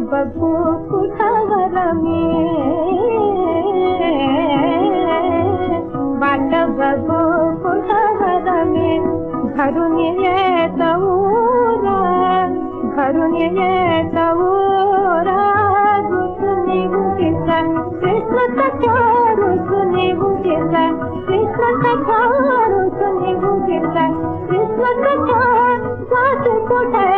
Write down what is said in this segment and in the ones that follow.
बघू कुठावर मी। वाट बघू कुठावर मी। घरून येत उरा घरून येत उरा रुसुनी बुटीचा कृष्ण कथा रुसुनी बुटीचा कृष्ण कथा रुसुनी बुटीचा कृष्ण कथा जात कुठे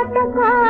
उतळत